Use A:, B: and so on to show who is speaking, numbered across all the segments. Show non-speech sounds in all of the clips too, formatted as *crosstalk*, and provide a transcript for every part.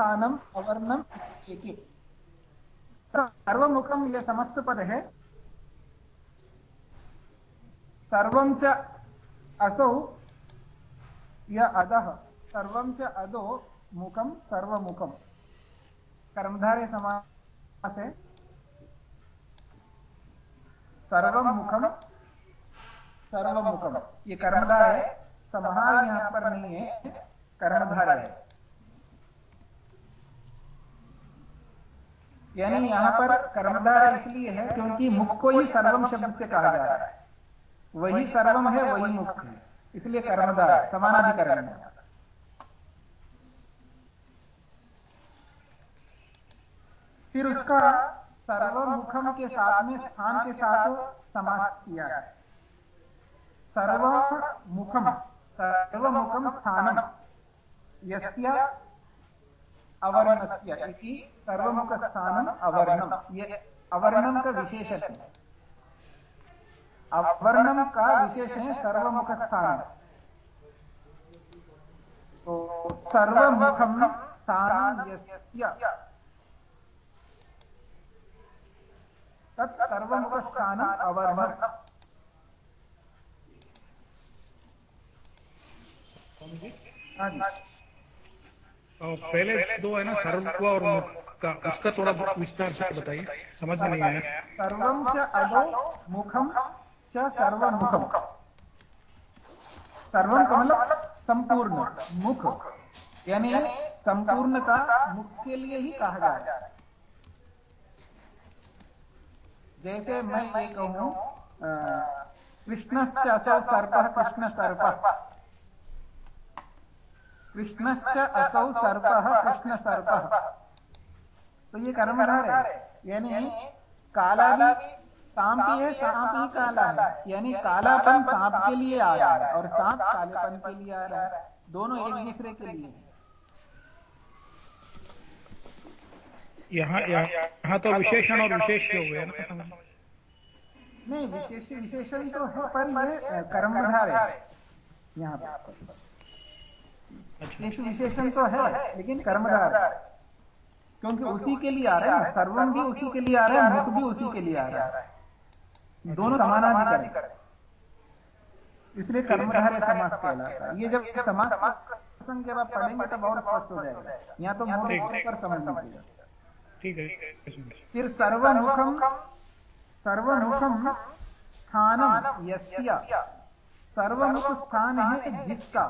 A: सर्वमुखस्थानम् अवर्णम् इति सर्वमुखं यह समस्त पद है सर्वं च असौ य अधः। सर्वं च अधो मुखं सर्वमुखं कर्मधारे समास सर्वं मुखम सर्वमुखम। ये कर्मधार है समाहार यहाँ पर नहीं है कर्मधार है यानी यहाँ पर कर्मधार इसलिए है क्योंकि मुख को ही सर्वम शब्द से कहा जा रहा है। वही सर्वम है, वही मुख है। इसलिए कर्मधार समानाधिकरण है। फिर उसका सर्वमुखम के साथ में स्थान के साथ समास किया। है सर्वमुखम सर्वमुखम स्थानम। यस्य अवर्णस्य इति सर्वमुखस्थानम अवर्णम। का विशेषण। है अवर्णम का विशेष है सर्वमुख स्थान तो सर्वमुखम स्थान यस्य। तत् सर्वमुख स्थान अवर्णम।
B: हाँ जी पहले दो है ना सर्व और मुख का, उसका थोड़ा विस्तार से बताइए, समझ में नहीं आया।
A: सर्वम च अदो मुखम च सर्वमुखम सर्वम का मतलब संपूर्ण, मुख। यानी संपूर्णता मुख के लिए ही कहा जा रहा है। जैसे मैं ये कहूँ कृष्णश्च असौ सर्प कृष्ण सर्प कृष्णश्च असौ सर्प कृष्ण सर्प तो ये कर्मधार है यानी काला भी सांप ही है सांप ही काला है। यानी कालापन सांप के लिए आ रहा है और सांप कालेपन के लिए आ रहा है। दोनों एक दूसरे के लिए।
B: यहाँ यहाँ तो विशेषण और विशेष हो गए ना।
A: नहीं विशेष विशेषण तो है पर ये कर्मधार। है यहाँ पर। विशेष विशेषण तो है लेकिन कर्मधार। क्योंकि उसी के लिए आ रहा है सर्वम भी उसी के लिए आ रहा है मुख भी उसी के लिए आ रहा है। दोनों समानाधिकार। इसलिए कर्मधार समास कहलाता है। ये जब समास प्रसंग जब आप पढ़ेंगे तब और स्पष्ट हो जाएगा। यहाँ तो मोड़ पर समझ लीजिएगा।
B: ठीक है
A: फिर सर्वमुखम सर्वमुखम स्थानम यस्य। सर्वमुख स्थान है जिसका।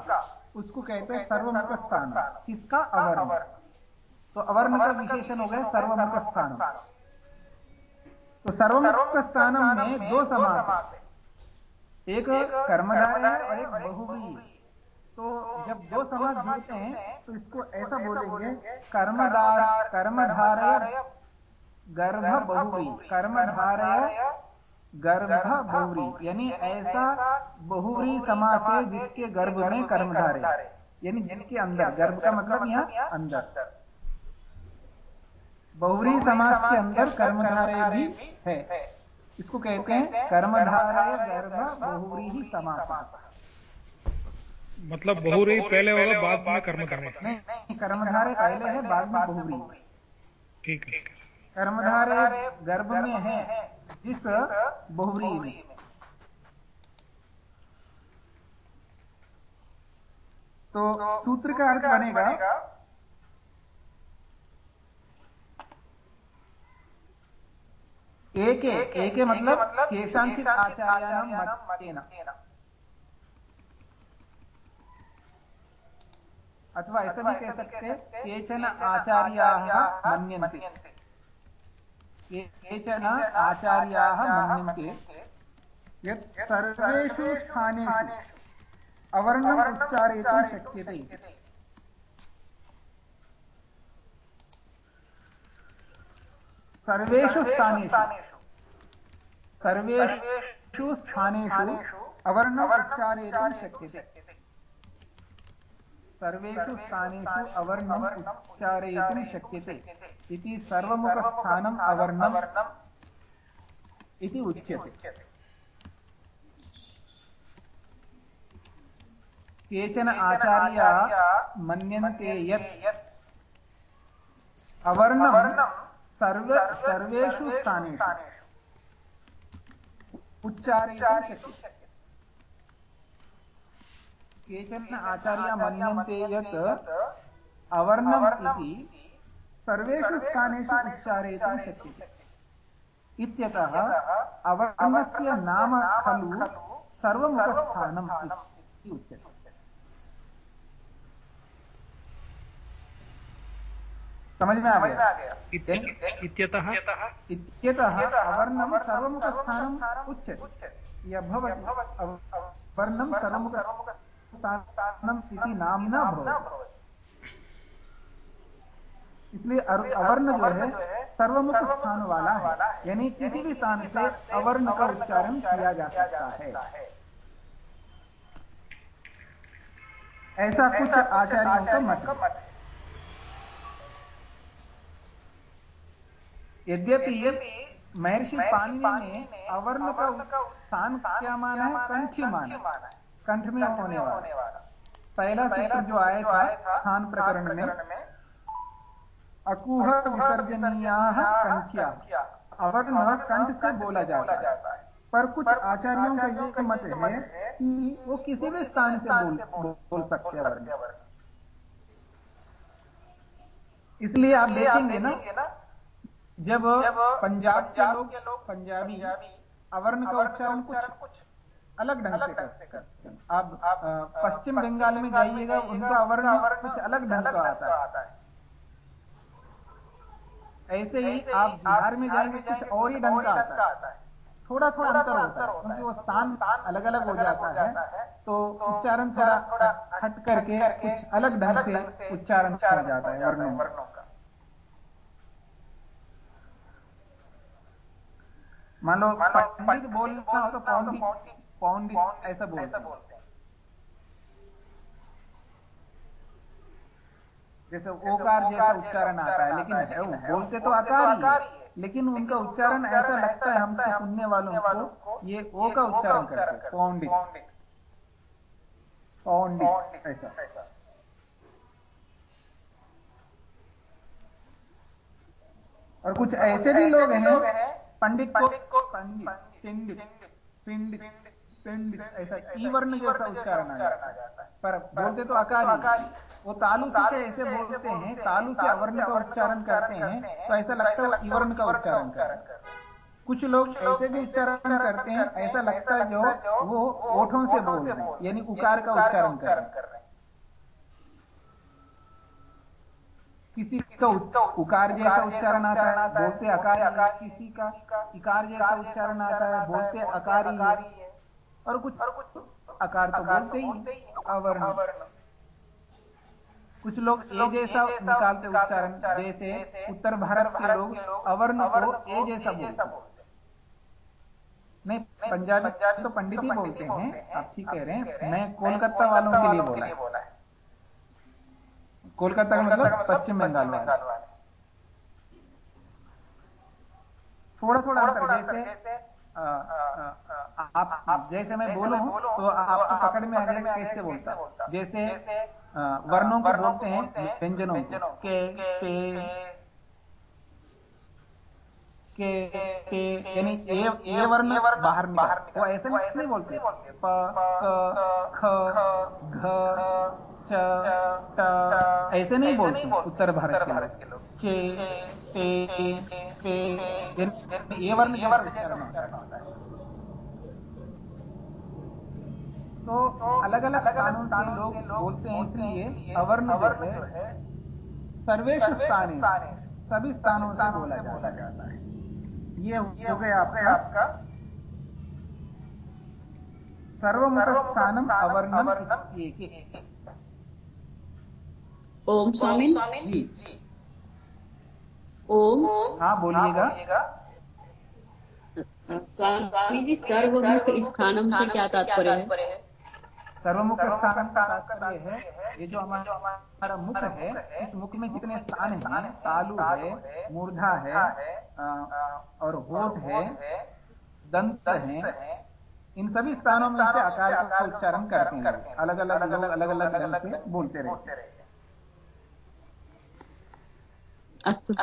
A: उसको कहते हैं सर्वमुख स्थान किसका अवर्ण? तो अवर्ण का विशेषण हो गया सर्वमुख स्थान तो सर्वमुख स्थानम में दो समास है। एक कर्मधार है और एक बहुवी तो जब दो समास जुड़ते हैं तो इसको ऐसा बोलेंगे कर्मधार कर्मधारय गर्भ बहुवी कर्मधारय गर्भ बहुरी यानी ऐसा बहुरी समास है जिसके गर्भ में कर्मधार है यानी जिसके अंदर गर्भ का मतलब यहाँ अंदर। बहुरी समास के अंदर कर्मधारय भी है। इसको कहते हैं कर्मधारय गर्भ बहुरी ही समास।
B: मतलब बहुरी पहले होगा बाद में कर्मधारय
A: नहीं कर्मधारय पहले है बाद में बहुरी
B: ठीक है।
A: कर्मधारय गर्भ में है जिस बहुरी में। तो सूत्र का अर्थ बनेगा एक एक मतलब केशांचित आचार्याणाम मतेन अथवा ऐसा भी कह सकते केचन आचार्याः मन्यन्ते। केचन आचार्याः मन्यन्ते यत् सर्वेषु स्थानेषु अवर्णम् उच्चारयितुं शक्यते। सर्वेषु स्थानेषु। सर्वेषु स्थानेषु अवर्णम् उच्चारयितुं शक्यते। सर्वेषु स्थानेषु अवर्णम् उच्चारयितुं शक्यते। इति सर्वमुखस्थानम् अवर्णम् इति उच्यते। केचन आचार्या मन्यन्ते यत् अवर्णम सर्व सर्वेषु स्थानेषु उच्चारयितुं शक्यते। केचन आचार्या मन्यन्ते यत् अवर्णम् इति सर्वेषु स्थानेषु उच्चारयितुं शक्यते। इत्यतः अवर्णस्य नाम खलु सर्वमुखस्थानम् इति उच्यते। समझ में आ गया
B: इत्यतः
A: इत्यतः अवर्णं सर्वमुखस्थानम् उच्यते। यः भवति अवर्णं सर्वमुखस्थानम् इति नाम्ना भवति। इसलिए अवर्ण जो है सर्वमुख स्थान वाला है। यानी किसी भी स्थान से अवर्ण का उच्चारण किया जा सकता है। ऐसा कुछ आचार्यों का मत यद्यपि महर्षि पाणिनि ने अवर्ण का स्थान क्या माना है? कंठी माना कंठ में होने वाला। पहला सूत्र जो आया था स्थान प्रकरण में अकुह विसर्जनीया कंठिया। अवर्ण कंठ से बोला जाता है। पर कुछ आचार्यों का ये मत है कि वो किसी भी स्थान से बोल बोल सकते हैं वर्ण। इसलिए आप देखेंगे ना जब पंजाब के लोग पंजाबी अवर्ण का उच्चारण कुछ अलग ढंग से करते आप पश्चिम बंगाल में जाइएगा उनका अवर्ण कुछ अलग ढंग का आता है। ऐसे ही आप बिहार में जाएँगे कुछ और ही ढंग का आता है। थोड़ा थोड़ा अंतर होता है क्योंकि वो स्थान अलग अलग हो जाता है तो उच्चारण थोड़ा हट करके कुछ अलग ढंग से उच्चारण हो जाता है वर्णों का। मान लो पंडित बोलना हो तो पौंडी पौंडी ऐसा बोलते हैं। जैसे ओकार जैसा उच्चारण आता है लेकिन है वो। बोलते तो आकार ही है लेकिन उनका उच्चारण ऐसा लगता है हमको सुनने वालों को ये ओ का उच्चारण करते हैं। पौंडिक पौंडिक ऐसा। और कुछ ऐसे भी लोग हैं पंडित को पंडित पिंडित। पिंडित। पिंडित ऐसा ई वर्ण जैसा उच्चारण आ जाता है। पर बोलते तो आकार वो तालु से ऐसे बोलते हैं? तालु से अवर्ण का उच्चारण करते हैं। तो ऐसा लगता है इवर्ण का उच्चारण करते हैं। कुछ लोग ऐसे भी उच्चारण करते हैं। ऐसा लगता है जो वो ओठों से बोल रहे हैं यानी उकार का उच्चारण कर रहे हैं। किसी का उकार जैसा उच्चारण आता है। बोलते अकार किसी का इकार जैसा उच्चारण आता है। बोलते अकारी है और कुछ अकार तो बोलते ही अवर्ण कुछ लोग ए जैसा निकालते उच्चारण जैसे उत्तर भारत के लोग अवर्ण को ए जैसा बोलते नहीं पंजाबी तो पंडित ही बोलते हैं आप ठीक कह रहे हैं। मैं कोलकाता वालों के लिए बोला है। कोलकाता का मतलब पश्चिम बंगाल वाला। थोड़ा थोड़ा जैसे आप जैसे मैं बोलूँ तो आपको पकड़ में आ जाएगा कैसे बोलता? जैसे वर्णों को बोलते हैं व्यंजनों के। पे के के यानी ए ए वर्ण बाहर बाहर वो ऐसे नहीं बोलते। प क ख घ च ट ऐसे नहीं बोलते उत्तर भारत के लोग। चे पे ये वर्ण ये वर्ण उच्चारण होता है। तो अलग अलग कानून से लोग बोलते हैं इसलिए अवर्ण जो है सर्वेश स्थान सभी स्थानों से बोला जाता है। ये हो गया आपका सर्वमुख स्थानम अवर्णम
C: ओम स्वामी।
A: जी।
C: ओम।
A: हाँ बोलिएगा।
C: स्वामी जी सर्वमुख स्थानम से क्या तात्पर्य है?
A: सर्वमुख स्थान का तात्पर्य है ये जो हमारा मुख है इस मुख में जितने स्थान हैं? तालु है मूर्धा है और होठ है दंत है इन सभी स्थानों में से आकार का उच्चारण करते हैं। अलग अलग अलग अलग अलग अलग से बोलते रहते हैं।
C: अस्तु।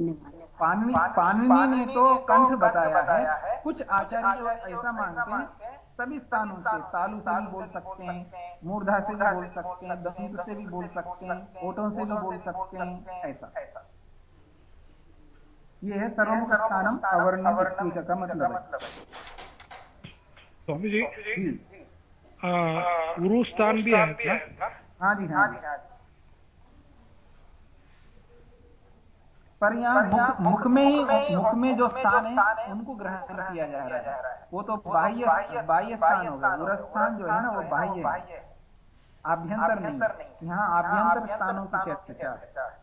A: पाणिनि पाणिनि ने तो कंठ बताया है। कुछ आचार्य ऐसा मानते हैं सभी स्थानों से तालु से भी बोल सकते हैं मूर्धा से भी बोल सकते हैं दंत से भी बोल सकते हैं ओटों से भी बोल सकते हैं ऐसा। ये है सर्वमुख स्थानम अवर्णम का मतलब है।
B: स्वामी जी उरु स्थान भी है क्या
A: हाँ जी हाँ जी। पर यहाँ मुख मुख में ही मुख में जो स्थान है उनको ग्रहण किया जा रहा है। वो तो बाह्य बाह्य स्थान हो गया उर स्थान जो है ना वो बाह्य है। आभ्यंतर नहीं। यहाँ आभ्यंतर स्थानों की चर्चा। है।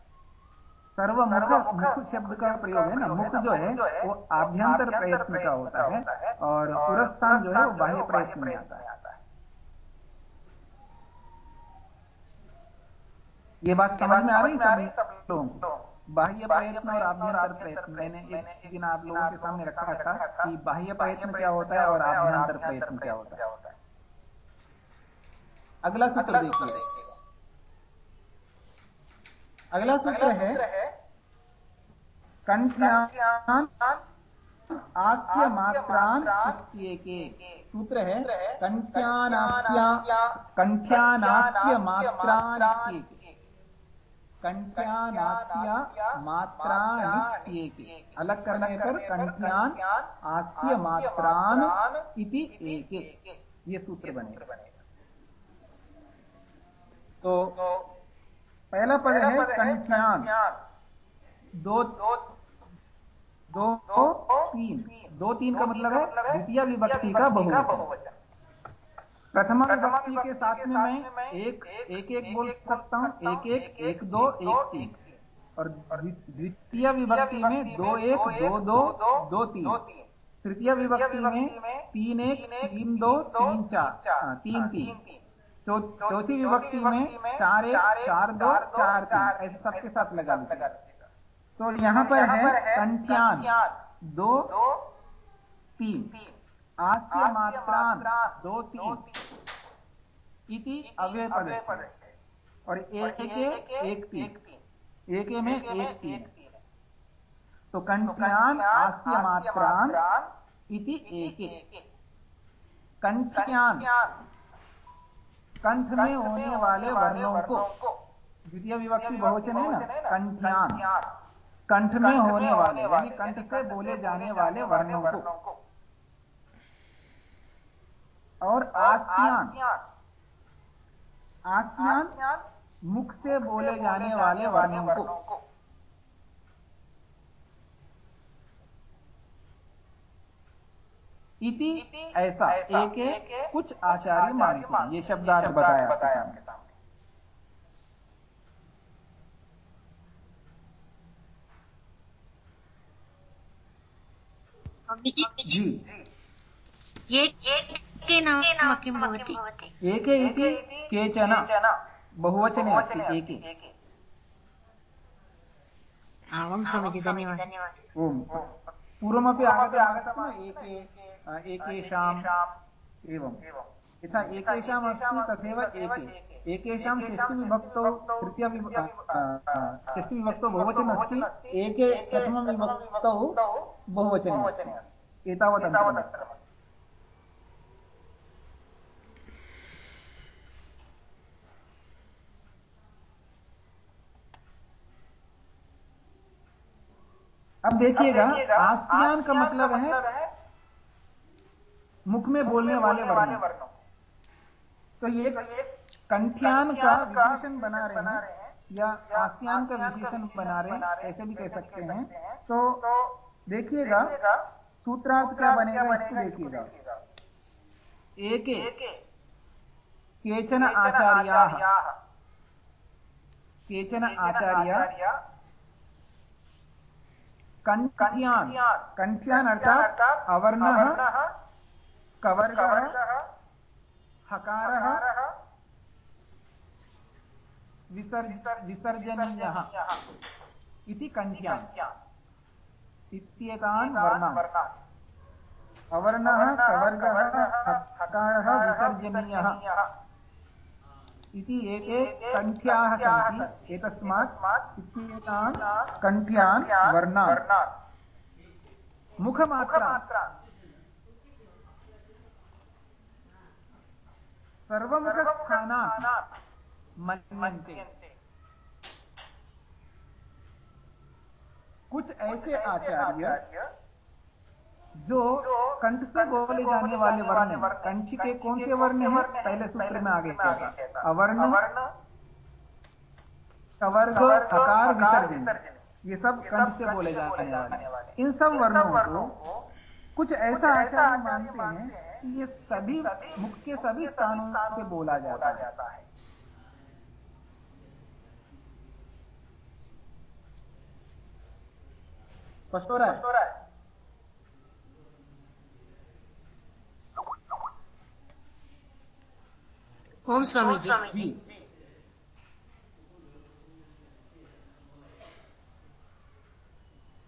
A: सर्वमुख मुख शब्द का प्रयोग है ना। मुख जो है वो आभ्यंतर प्रयत्न का होता है और उरस्थान जो है वो बाह्य प्रयत्न में आता है। ये बात समझ में आ रही है सब लोगों को? बाह्य प्रयत्न और आभ्यंतर प्रयत्न। मैंने एक दिन आप लोगों के सामने रखा था कि बाह्य प्रयत्न क्या होता है और आभ्यंतर प्रयत्न क्या होता है। अगला सूत्र देखिए। अगला सूत्र है कंठ्यान आस्य मात्रान इत्येके। सूत्र है कंठ्यानास्या कंठ्यानास्य मात्रान इत्येके। कंठ्यानास्य मात्रानित्येके। अलग करने पर कंठ्यान आस्य मात्रान इति एके। ये सूत्र बने। तो पहला पद है कंठ्यान दो दो तीन। दो तीन का मतलब है द्वितीय विभक्ति का बहुवचन। प्रथम विभक्ति के साथ में मैं एक एक एक बोल सकता हूँ। एक एक एक दो एक तीन। और द्वितीय विभक्ति में दो एक दो दो दो तीन। तृतीय विभक्ति में तीन एक तीन दो तीन चार। तीन तीन। चौथी विभक्ति में चार एक चार दो चार तीन। ऐसे सबके साथ लगा तो यहाँ पर है कंठ्यान। दो तीन। आस्य मात्रान। दो तीन। इति अव्यय पद और एक एक एक तीन एक में एक तीन तो कंठ्यान आस्य मात्रान इति एक कंठ्यान कंठ में होने वाले वर्णों को। द्वितीय विभक्ति बहुवचन है ना? कंठ्यान कंठ में होने वाले यानी कंठ से बोले जाने वाले वर्णों को। और आसियान। आसियान मुख से बोले जाने वाले वर्णों को। इति ऐसा एक एक कुछ आचार्य मानते हैं ये शब्दार्थ बताया आपके सामने।
D: जी
A: जी।
D: ये के भवति।
A: एके इति केचन बहुवचने अस्ति एके।
D: आवां स्वामीजी धन्यवादः।
A: ओम। पूर्वमपि एके एकेषाम् एवं। यथा एकेषाम् अस्ति तथैव एके। एकेषां षष्टिविभक्तौ षष्टिविभक्तौ एके प्रथमविभक्तौ एतावत् अब देखिएगा आसियान का मतलब है मुख में बोलने वाले वर्ण तो ये कंठ्यान का विशेषण बना रहे हैं या आसियान का विशेषण बना रहे हैं ऐसे भी कह सकते हैं। तो देखिएगा सूत्रार्थ क्या बनेगा इसको देखिएगा। एक। केचन आचार्या। केचन आचार्या। कंठ्यान कंठ्यान अर्थात अवर्ण कवर्ग हकार विसर्जनीय। इति कंठ्यान इत्येतान् वर्णान्। अवर्णः कवर्गः हकारः विसर्जनीयः। इति कण्ठ्याः सन्ति। एतस्मात् इत्येतान् कण्ठ्यान् सर्वमुखस्थानान् मन्यन्ते। कुछ ऐसे आचार्य जो कंठ से बोले जाने वाले वर्ण हैं। कंठ के कौन से वर्ण हैं? पहले सूत्र में आगे क्या था। अवर्ण कवर्ग अकार विसर्जन। ये सब कंठ से बोले जाने वाले इन सब वर्णों को कुछ ऐसा आचार्य मानते हैं कि ये सभी मुख के सभी स्थानों से बोला जाता है? स्पष्ट हो रहा है।
D: ओम स्वामी जी।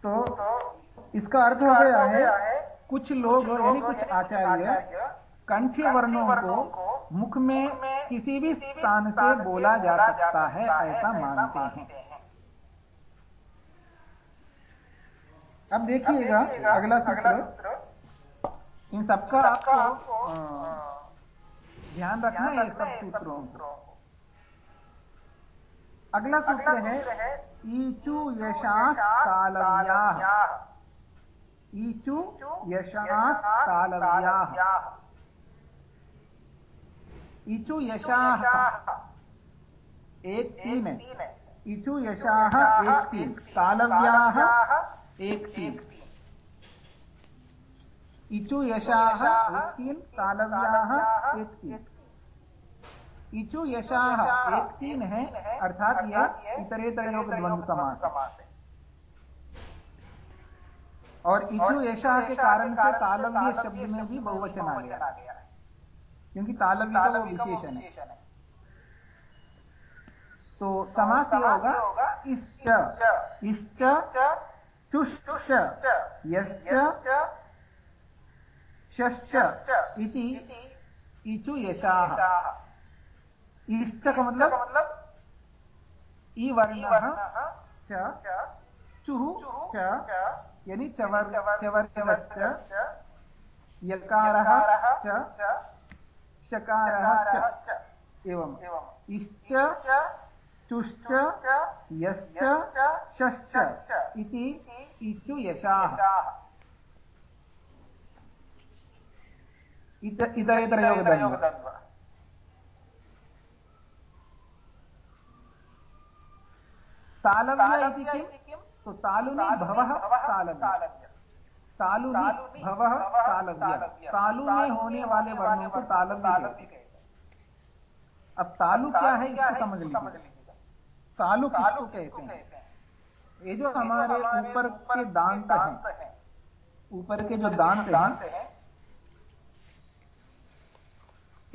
A: तो इसका अर्थ हो गया है कुछ लोग यानी कुछ आचार्य कंठीय वर्णों को मुख में किसी भी स्थान से बोला जा सकता है ऐसा मानते हैं। अब देखिएगा अगला सूत्र। इन सबका आपको ध्यान रखना है ये सब सूत्रों को। अगला सूत्र है ईचु यशास कालव्या ईचु यशास कालव्या ईचु यशाह। एक तीन है। ईचु यशाह एक तीन। कालव्याह एक तीन। इचु यशाह एक तीन कालव्याह इचु यशाह एक है अर्थात यह इतरेतर योग द्वंद्व समास है और इचु यशाह के कारण से तालव्य शब्द में भी बहुवचन आ गया क्योंकि तालव्य का वो विशेषण है। तो समास यह होगा इष्ट इष्ट चुष्ट यश्च। षश्च इति इचु यशाः। इष्ट का मतलब ई च चुः च यानी चवर चवर्चश्च यकारः च शकारः च। एवं इश्च चुश्च यश्च षश्च इति इचु यशाः। तालव्य इति तो तालुनि भवः तालव्य तालुनि भवः तालव्य तालु में होने वाले वर्णों को तालव्य कहते अब तालु क्या है इसको समझ लीजिए तालु किसको कहते हैं ये जो हमारे ऊपर के दांत हैं ऊपर के जो दांत हैं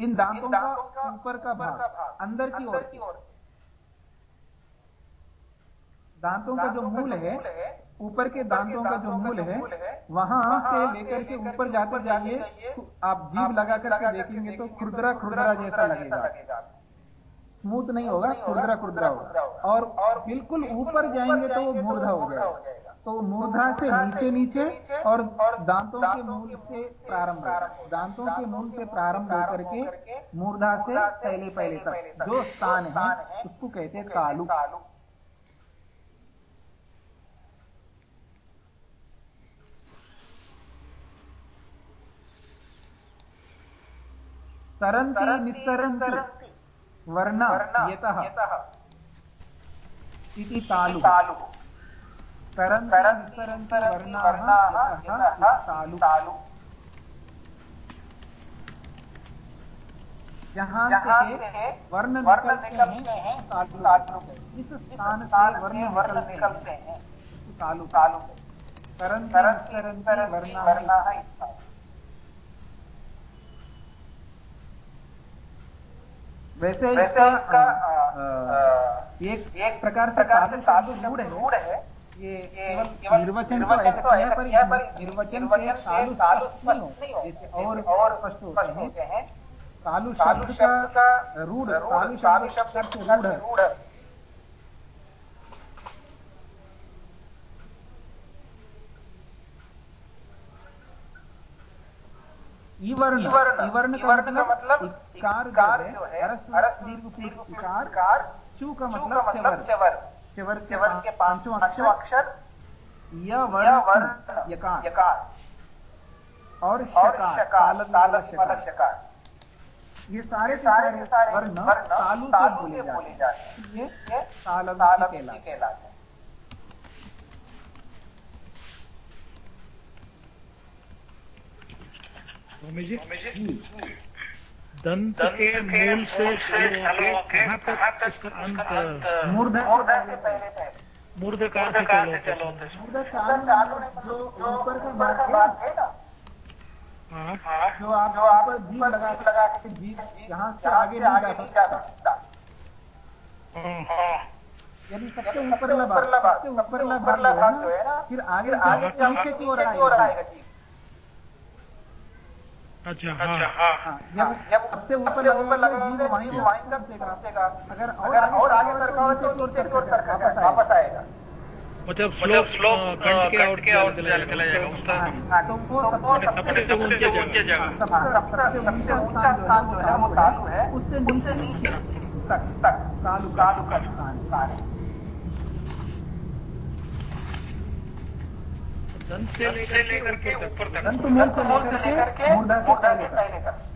A: इन दांतों का ऊपर का भाग अंदर की ओर दांतों का जो मूल है ऊपर के दांतों का जो मूल है वहाँ से लेकर के ऊपर जाते जाइए तो आप जीव लगा करके देखेंगे तो खुदरा खुदरा जैसा लगेगा। स्मूथ नहीं होगा खुदरा खुदरा होगा। और बिल्कुल ऊपर जाएँगे तो वो मूर्धा हो जाएगा। तो मूर्धा से नीचे नीचे और दांतों के मूल से प्रारंभ दांतों के मूल से प्रारंभ होकर के मूर्धा से पहले पहले तक। जो स्थान है उसको कहते हैं तालु तरंती निस्सरन्ति वर्ण यतः इति तालु। जहाँ से वर्ण निकलते हैं इस स्थान से वर्ण निकलते हैं इसको तालु तालु तरन्ति निस्सरन्ति वर्णाः वैसे इसका, एक एक प्रकार से शब्द रूढ़ है। निर्वचन से ऐसा किया पर निर्वचन से नहीं हो और और स्पष्ट होते हैं। शब्द का रूढ़ शब्द का रूढ़। इवर्ण इवर्ण का मतलब, मतलब इकार जो है हरस दीर्घ इकार चू का मतलब चवर। चवर चवर के पाँचों अक्षर अक्षर य वर्ण यकार। यकार। और शकार शकार शकार। ये सारे सारे सारे वर्ण तालु से बोले जाते हैं। ये तालव्य कहलाते हैं
B: स्वामी जी दंत के मूल से कहाँ तक इसका अंत
A: मूर्ध से पहले
B: से चलो
A: जो ऊपर का भाग है ना।
B: हाँ।
A: जो आप जो आप जीव लगा लगा के जीव यहाँ से आगे नहीं जा सकता। यदि सबसे भाग सबसे भाग जो है ना फिर आगे आगे नीचे की ओर आएगा।
B: अच्छा हाँ। हाँ
A: जब जब सबसे ऊपर ऊपर लगा वहीं वहीं तक पहुंचेगा अगर और और आगे सरका हो तो नीचे की ओर सरका वापस आएगा।
B: मतलब स्लोप स्लोप कट के आउट के आउट चला जाएगा उसका
A: तो
B: सबसे ऊँचे ऊँचे जगह
A: सबसे ऊँचा स्थान जो है वो तालु है उससे नीचे नीचे तक तक तालु तालु का स्थान।
B: दंत से लेकर के ऊपर तक।
A: दंत मूल से लेकर के मूर्धा से पहले तक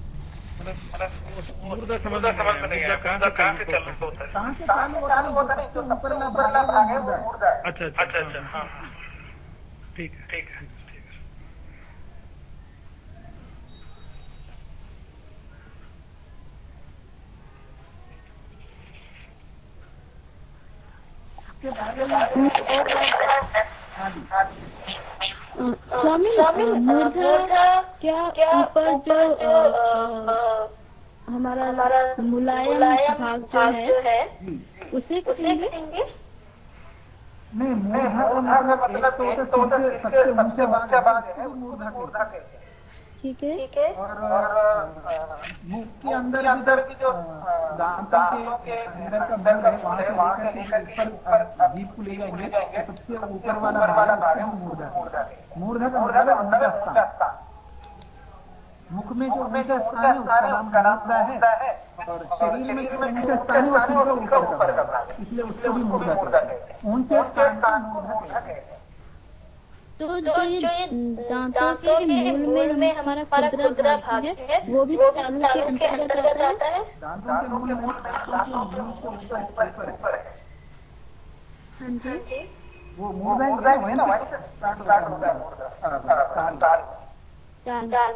B: मतलब मुर्दा समझ में नहीं आया कहाँ से चालू होता है?
A: कहाँ से चालू होता है? जो ऊपर ऊपर भाग है वो मूर्धा है।
B: अच्छा अच्छा अच्छा हाँ हाँ। ठीक है ठीक है ठीक है।
C: स्वामी मूर्धा क्या ऊपर जो हमारा हमारा मुलायम भाग जो है उसे कहेंगे
A: नहीं मूर्धा का मतलब तो सबसे ऊँचा भाग है मूर्धा कहते हैं।
C: ठीक है?
A: और मुख के अंदर अंदर की जो दांतों के अंदर का भाग है वहाँ से लेकर के ऊपर जीभ को ले जाएँगे तो सबसे ऊपर वाला भाग है उसको मूर्धा मूर्धा का मतलब ऊँचा स्थान। मुख में जो ऊँचा स्थान है उसका नाम मूर्धा है। और शरीर में जो ऊँचा स्थान है वो सीधा ऊपर का भाग है। इसलिए उसको भी मूर्धा कहते हैं। ऊँचे स्थान को मूर्धा कहते हैं।
C: तो जो ये दांतों के मूल में हमारा खुदरा भाग है वो भी तालु के अंतर्गत आता है।
A: दांतों के मूल में दांतों के मूल से ऊपर ऊपर है
C: हाँ जी।
A: वो मूर्धा ही है ना वहीं से स्टार्ट होता है ताल
C: ताल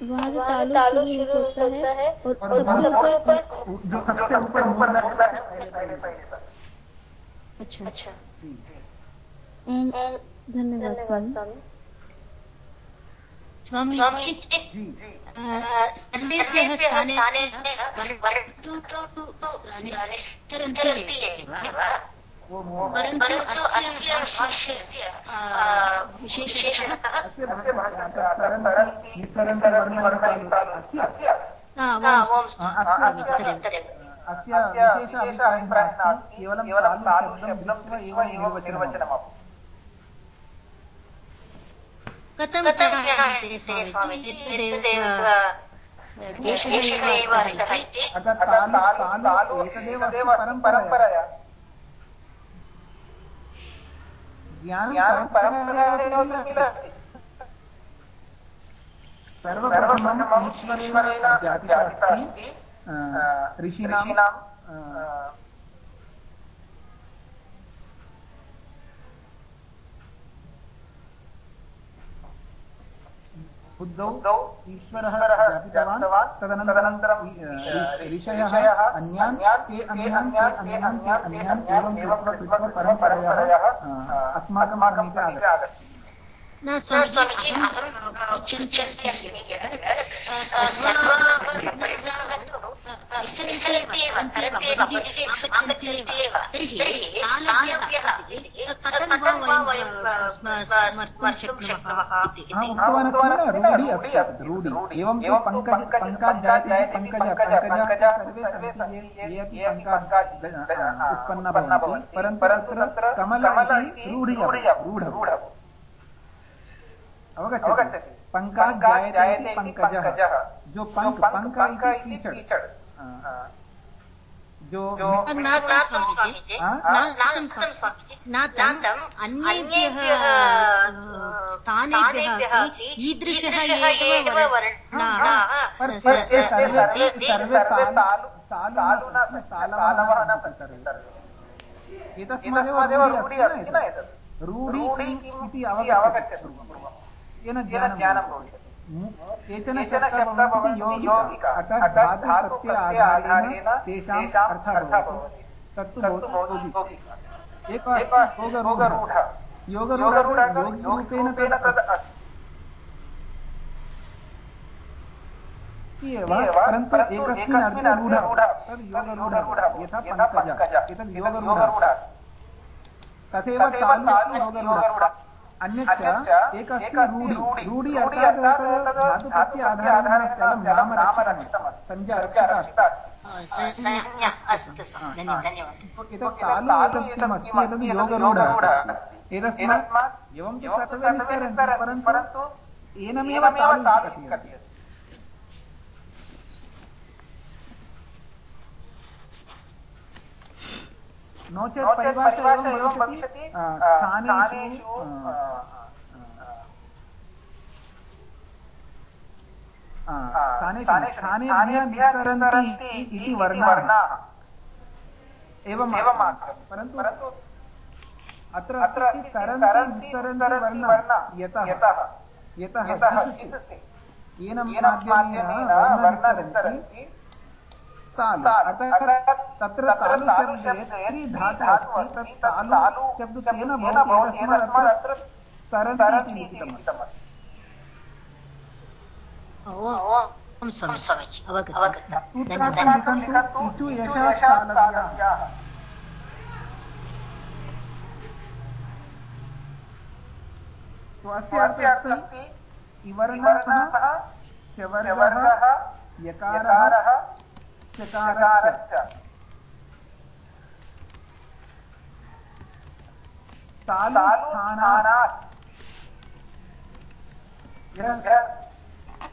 C: वहाँ से तालु शुरू होता है और सबसे ऊपर
A: जो सबसे ऊपर मूर्धा है
C: अच्छा अच्छा धन्यवाद स्वामी
D: स्वामी
A: जी
D: सर्वेभ्यः स्थाने वरन्तु निश्चरन्ति एव परन्तु अस्य भाष्यस्य विशेषतः
A: निस्सरन्ति वर्णवर्णानि अस्य विशेष अभिप्रायः नास्ति केवलं तालु शब्दं दृष्ट्वा एव निर्वचनम्
D: कथं स्वामी? तदेव केशव एव अर्थः इति
A: अतः तालु तालु एकदेव अस्ति परम्परया। ज्ञानं परम्परया सर्वप्रथमम् ईश्वरेण जातिता अस्ति। ऋषीणां बुद्धौ ईश्वरः जातितवान् तदनन्तरं ऋषयः अन्यान् ते अन्यान् ते अन्यान् ते अन्यान् एवं कृत्वा कृत्वा परम्परयाः अस्माकं समीपे आगच्छति
D: न स्वामीजी अहं चिन्त्यस्मि विसरन्त्येव तर्हि तालव्यः कथं वा वयं स्मर्तुं शक्नुमः इति
A: हा उक्तवान् अस्मि न रूढि अस्ति तत् रूढि एवं तु पङ्कज पङ्कात् जायते इति पङ्कज पङ्कज सर्वे ये ये अपि पङ्कात् उत्पन्ना भवन्ति परन्तु तत्र कमल इति रूढि रूढ अवगच्छति पङ्कात् जायते पङ्कजः जो पङ्क पङ्क इति कीचड जो
D: नातं स्वामीजी नातं स्वामीजी नातम् अन्येभ्यः स्थानेभ्यः अपि ईदृशः एव वर्णाः
A: न। सन्ति सर्वे एतस्मादेव रूढि अस्ति न एतत्। रूढि किम् इति अवगच्छति। येन ज्ञानं भविष्यति। केचन शब्दाः भवन्ति यौगिका अतः धातु प्रत्यय आधारेण तेषाम् अर्थः भवति। तत्तु भवति। यौगिका। एक अस्ति योगरूढ। योगरूढ। योगिरूपेण तद् एव परन्तु एकस्मिन् अर्थे रूढ तद् योगरूढ। यथा पङ्कज एतद् योगरूढ। तथैव तालु योगरूढ। अन्यच्च एकस्ति रूढि रूढि अर्थात् धातु प्रत्यय नाम रक्षितम् संज्ञा रक्षिता
D: अस्तु
A: एतत् तालु एतत् किमस्ति एतत् योगरूढ। एतस्मात् एवं च सर्वे परन्तु एनमेव तालु कथ्यते। नो चेत् परिभाषा एवं भविष्यति स्थानेषु स्थानेषु स्थानेभ्यः निस्सरन्ति इति वर्णाः। एवं परन्तु अत्र अस्ति तरन्ति निस्सरन्ति वर्णः। यतः। यतः। येन माध्यमेन वर्णः निस्सरन्ति तालु। अर्थात् तत्र तालु शब्दे त्रिधातुः अस्ति। तत् तालु शब्द भवति। एतस्मात् अत्र तरन्ति इति लिखितमस्ति
D: ओम स्वामीजी अवगतम्
A: सूत्रार्थं लिखन्तु इचु यशः तालव्याः। तो अस्य अर्थः अस्ति इवर्णः चवर्गः यकारः चकारश्च तालुस्थानात्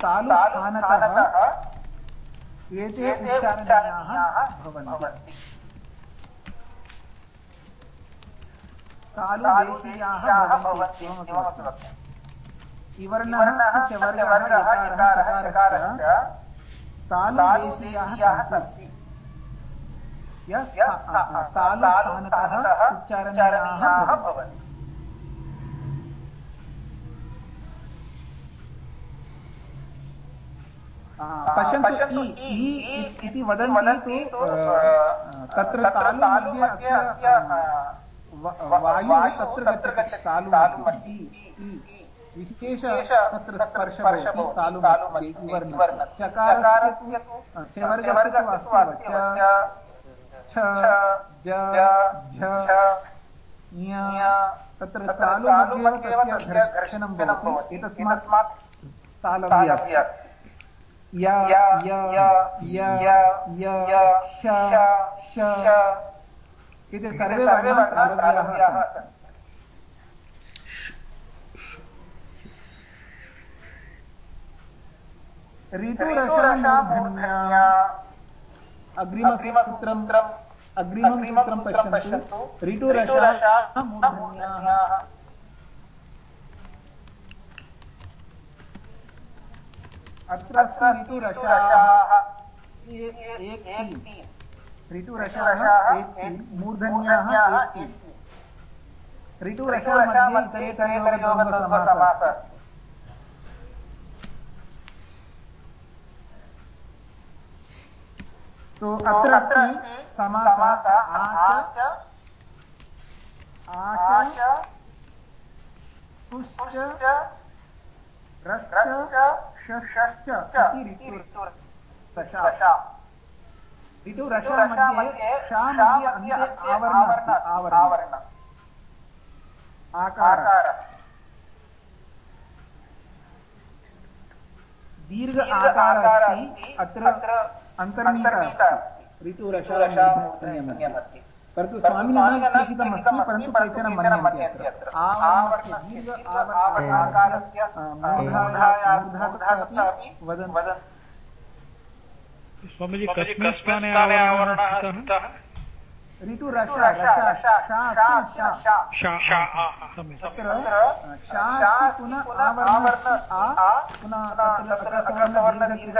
A: तालुस्थानतः एते उच्चारणीयाः भवन्ति। तालुदेशीयाः भवन्ति। इवर्णः चवर्गः यकारः चकारश्च तालुदेशीयाः सन्ति। तालुस्थानतः उच्चारणीयाः भवन्ति। पश्यन्तु इ इति वदन्ति तु तत्र तालु मध्ये अस्य वायुः तत्र गच्छति तालु विशेष तत्र स्पर्श भवति तालु चकारस्य चवर्गस्य अस्ति छ ज झ तत्र तालु तस्य घर्षणं भवति। एतस्मात् तालव्य य य य य श श इति सर्वे वर्णाः तालव्याः सन्ति ऋतुरसामूर्धन्या अग्रिमसूत्रम् अग्रिमं सूत्रं पश्यन्तु। ऋतुरसा मूर्धन्याः अत्र एक तीन मूर्धन्याः एक तीन तो अत्र अस्ति समासः आच आच पुश्च रश्च षश्च इति ऋतुरसा ऋतुरसा मध्ये षा मध्ये अन्ते आवरण आवरण। आकार। दीर्घ आकार अस्ति, अत्र अन्तर्नीता अस्ति ऋतुरसामूर्धन्यमध्ये परन्तु स्वामिना न लिखितमस्ति परन्तु केचन मन्यन्ते अत्र। आवर्णस्य दीर्घ आकारस्य मूर्धातः अपि वदन्
B: स्वामी कस्मिन् स्थाने आवरणः स्थितः
A: अस्ति पुनः आवर्ण पुनः तत्र अकसवर्ण दीर्घ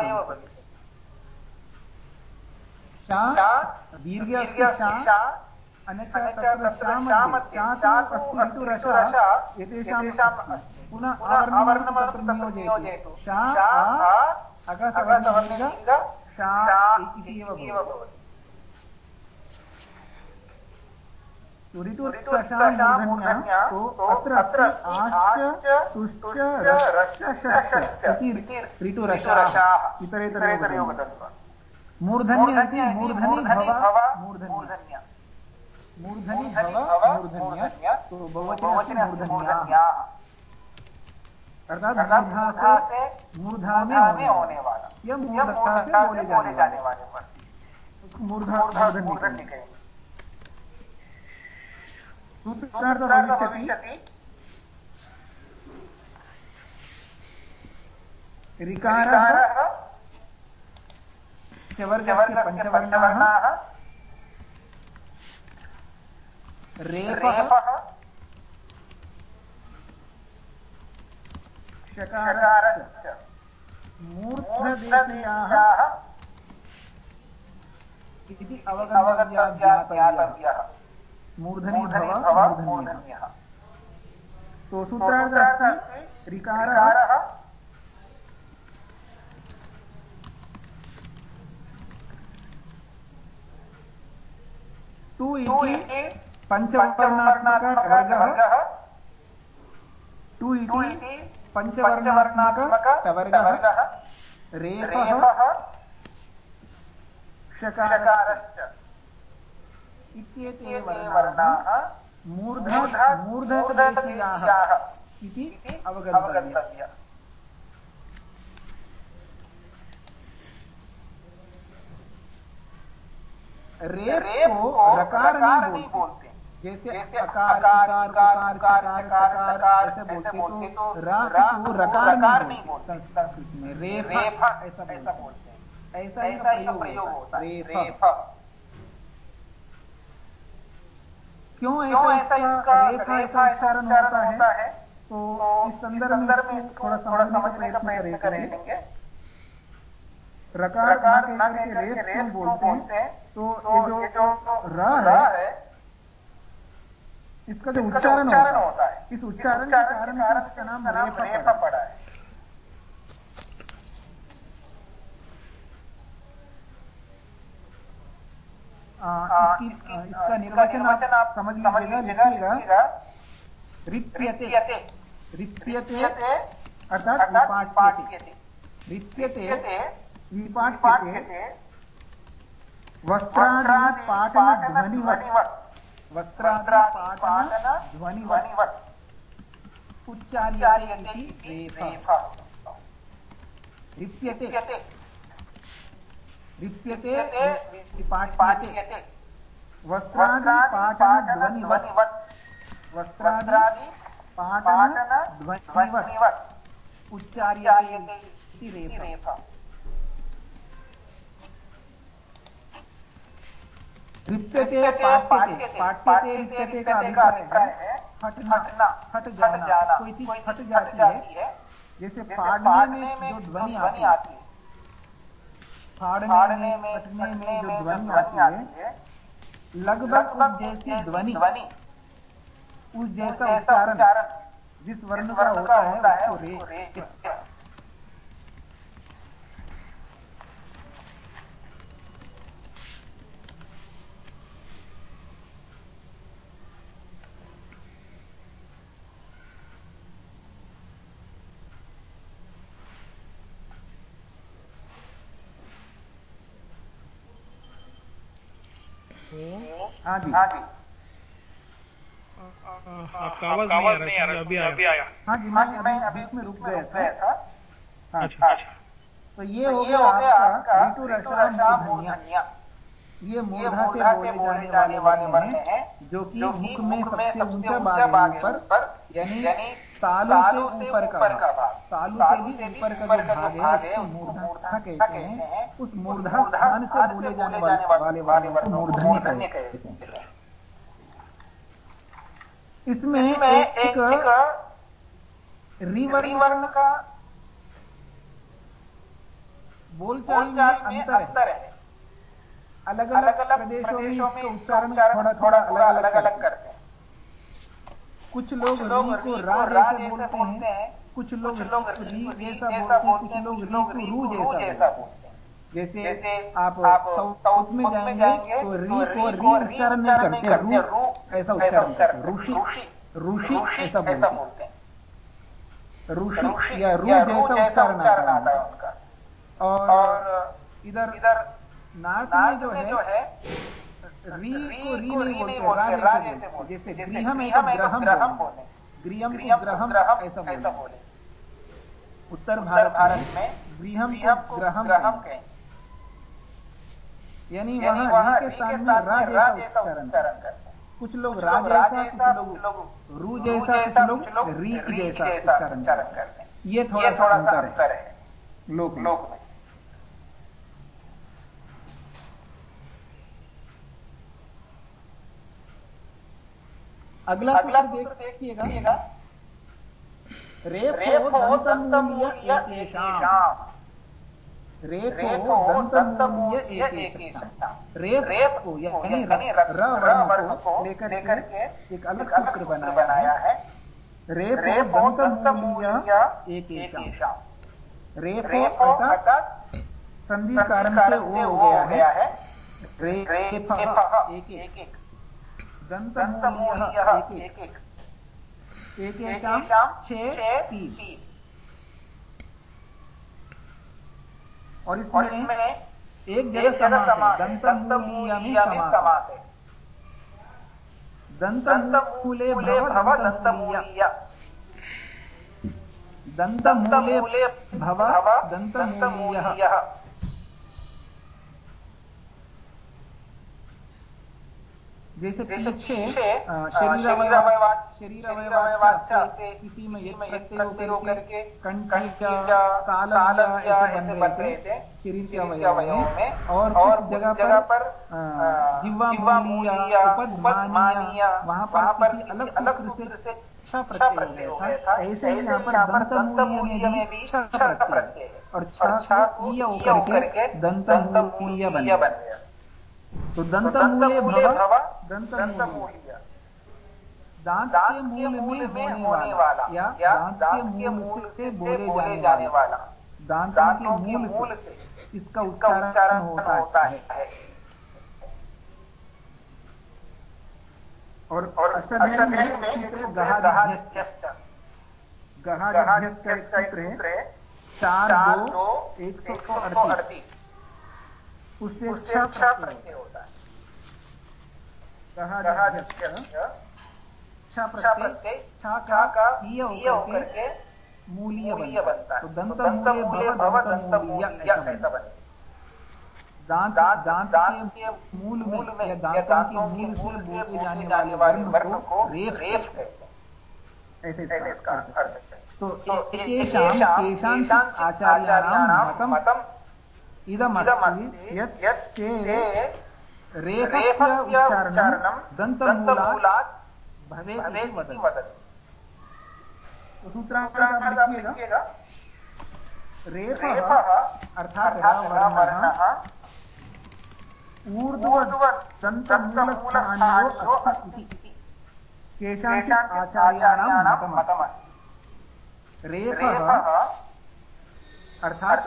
A: एव भवति दीर्घ अस्ति शा अन्यच्च तत्र शामध्ये शा अस्ति ऋतुरस एतेषां पुनः आवर्णं तत्र नियोजयतु शा आ शा इति एव भवति ऋतुप्रशामूर्धन्या तो मूर्धन्य इति मूर्धनि भव मूर्धन्य। मूर्धनि भव मूर्धन्य। तो बहुवचने मूर्धन्याः। अर्थात मूर्धा से मूर्धा में होने वाला। यह मूर्धता से बोले जाने वाले उसको मूर्धा मूर्धन्य कहेंगे। सूत्रार्थ भविष्यति ऋकारः चवर्गस्य पञ्चवर्णाः रेपः षकारश्च। मूर्धदेशीयाः इति अवगन्तव्या ज्ञातव्यः मूर्धनि भव मूर्धन्यः? तो सूत्रार्थ अस्ति ऋकारः। टु इति पञ्चवर्णात्मकः टु इति पञ्चवर्णात्मकः वर्गः। रेपः षकारश्च। इत्येते वर्णाः। मूर्ध मूर्धदेशीयाः इति अवगन्तव्य रेप को रकार नहीं बोलते। जैसे अकार इकार उकार चकार ऐसे बोलते तो रा को रकार नहीं बोलते। संस्कृत में रेफ ऐसा बोलते हैं। ऐसा ही प्रयोग होता है। रेफ क्यों ऐसा ऐसा इसका रेखा ऐसा उच्चारण होता है? तो इस संदर्भ में थोड़ा समझने का प्रयत्न करेंगे। रकार ना कहकर के रेप क्यों बोलते हैं। तो ये जो र है इसका जो उच्चारण होता है इस उच्चारण के कारण इसका नाम रेफा पड़ा है। इसकी इसका निर्वचन आप समझ लीजिएगा लिखिएगा। रिप्यते। रिप्यते। अर्थात विपाट्यते रिप्यते। विपाट्यते वस्त्रादि पाटन ध्वनिवत्। वस्त्रादि पाटन ध्वनिवत्। उच्चार्यते रेफा। रिप्यते रिप्यते पाठ्यते वस्त्रादि ध्वनिवत्। ध्वनिवत्। उच्चार्यते रेफा। रिप्यते पाठ्यते पाठ्यते रिप्यते का अभिप्राय है हटना हट जाना कोई चीज़ हट जाती है जैसे फाड़ने में जो ध्वनि आती है फाड़ने में कटने में जो ध्वनि आती है लगभग उस जैसी ध्वनि उस जैसा उच्चारण जिस वर्ण का होता है उसको रे हाँ जी हाँ
B: आपका आवाज़ नहीं आ रहा अभी आया।
A: हाँ जी मैं अभी बीच में रुक गया था। हाँ।
B: अच्छा।
A: तो ये हो गया आपका ऋतु रसाम धनिया। ये मूर्धा से बोले जाने वाले वर्ण हैं जो कि मुख में सबसे ऊँचा भाग है ऊपर यानी तालू से ऊपर का भाग तालू से भी ऊपर का जो भाग है उसको मूर्धा कहते हैं उस मूर्धा स्थान से बोले जाने वाले वाले वर्ण को मूर्धन्य कहते हैं इसमें एक रिवर्ण का बोलचाल में अंतर है अलग अलग प्रदेशों में इसका उच्चारण थोड़ा थोड़ा अलग अलग करते हैं। कुछ लोग री को रा जैसे बोलते हैं। कुछ लोग री जैसा बोलते हैं कुछ लोग री को रू जैसा बोलते हैं। जैसे आप साउथ में जाएँगे तो री को री उच्चारण नहीं करते। रू ऐसा उच्चारण करते। ऋषि ऋषि ऐसा बोलते हैं। ऋषि या रू जैसा उच्चारण आता है उनका। और इधर इधर नार्थ में जो है री को री नहीं बोलते रा जैसे बोलते जैसे गृहम है तो ग्रहम बोले गृहम को ग्रहम ऐसा बोले। उत्तर भारत में गृहम को ग्रहम कहें। यानी वहाँ री के स्थान में रा जैसा उच्चारण। करते कुछ लोग रा जैसा कुछ लोग रू जैसा कुछ लोग री जैसा उच्चारण करते हैं। ये थोड़ा सा अंतर है। लोक लोक में अगला अगला सूत्र देखिएगा। दंतमूल्य एकेशाम रेफो दंतमूल्य एकेशाम रेफ को यानी र वर्ण को लेकर के एक अलग सूत्र बनाया है। रेफो दंतमूल्य एकेशाम अर्थात संधि कारण से वो हो गया है। रेफ एक एक। दंतमूल्यः एक एक। एकेषां छः तीन। और इसमें एक जगह समास है दंतमूल्य में समास है दंतमूले भव दंतमूल्य दंतमूले भव दंतमूल्यः जैसे पीछे शरीर शरीर अवयवाद किसी में ये प्रत्यय होकर के कंठी ऐसे बन रहे थे शरीर के अवयव में। और जगह पर जिह्वा वहाँ पर किसी अलग अलग सूत्र से छ प्रत्यय हो गया था। ऐसे ही यहाँ पर दंत मूल्य में भी छ प्रत्यय और छ को ईय होकर के दंत मूल्य बन गया। तो दंत मूल्य भव दंत दांत के मूल में होने वाला या दांत के मूल से बोले जाने वाला। दांत के मूल से इसका उच्चारण होता है। और अष्टाध्यायी में क्षेत्र गहाध्यस्त गहाध्यस्त एक सूत्र है। चार दो एक सौ अड़तीस। उससे छह प्रत्यय होता है। छह प्रत्यय छा का ईय होकर के मूल्य बनता है। तो दंत मूल्य भव दंत मूल्य ऐसा बने? दांत दांत के मूल में या दांतों के मूल से बोले जाने वाले वर्ण को रेफ रेफ ऐसे इसका अर्थ तो मतम् इदमस्ति यत् ते रेफस्य उच्चारणं दन्तमूलात् भवेत् इति वदति। तो लिखिएगा। रेफः अर्थात् वर्णः ऊर्ध्व अस्ति इति। केषाञ्चित् आचार्याणां मतमस्ति। रेफः अर्थात्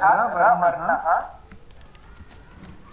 A: वर्णः ऊर्ध्व ऊर्ध्व दंत मूलस्थानीयो ऊर्ध्व ऊर्ध्व दंत मूल्य ऊर्ध्व